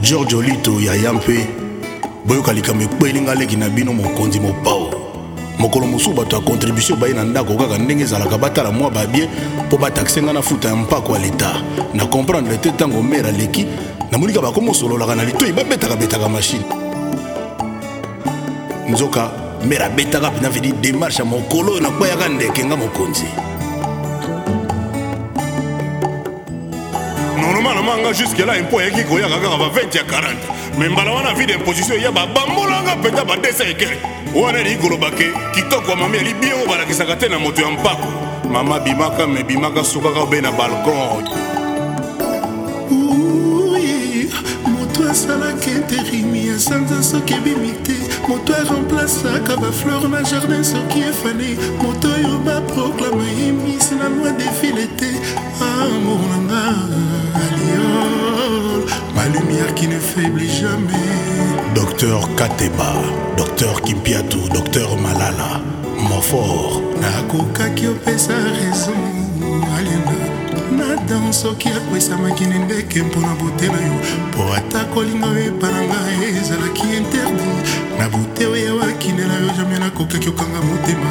George Olito yaya mpe boyoka likambo ekweli nga leki na bino mokonzi mopao mokolo mosusu bato ya contribution baye na ndako kaka ndenge ezalaka batala mwa babie mpo bataxe ngai nafuta ya mpako ya leta na comprendre te ntango mere aleki namonika bakomosololaka na litoi babetakabetaka mashine nzoka mere abetaka mpena vedi demarche ya mokolo oyo nakweyaka ndeke nga mokonzi normalement nga jusque là impôt eyaki koyaka kaka ba 20 ya 40 mais mbala wana vie d'imposition eya babambolanga mpenza ba 200 ekele wana elingi koloba ke kitoko ya mami ali bien oyo balakisaka te na moto ya mpako mama bimaka me bimaka sukaka obe na balcon moto asalaka interimi ya sanza soki ebimi te moto aremplasaka bafleur na jardin soki efane moto oyo baproklama ye misi na loi defile te Amour na nga Aliol Ma lumière qui ne faiblit jamais Docteur Kateba Docteur Kimpiatu Docteur Malala Mofor Nakokaki opesa raison Aliana Nathan soki akwesamaki na ndeke mpo na bote na yo mpo ata kolinga yo epa na nga ezalaki interdit na bote oyewaki nde na yo jamai nakokaki okanga motema